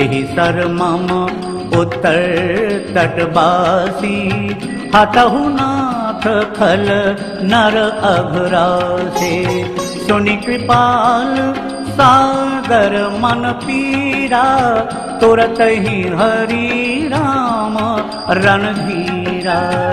एहि सर मम उत्तर तटवासी हतहु नाथ खल नर अघरासे। सुनि कृपाल सागर मन पीरा तुरत ही हरि रणधीरा।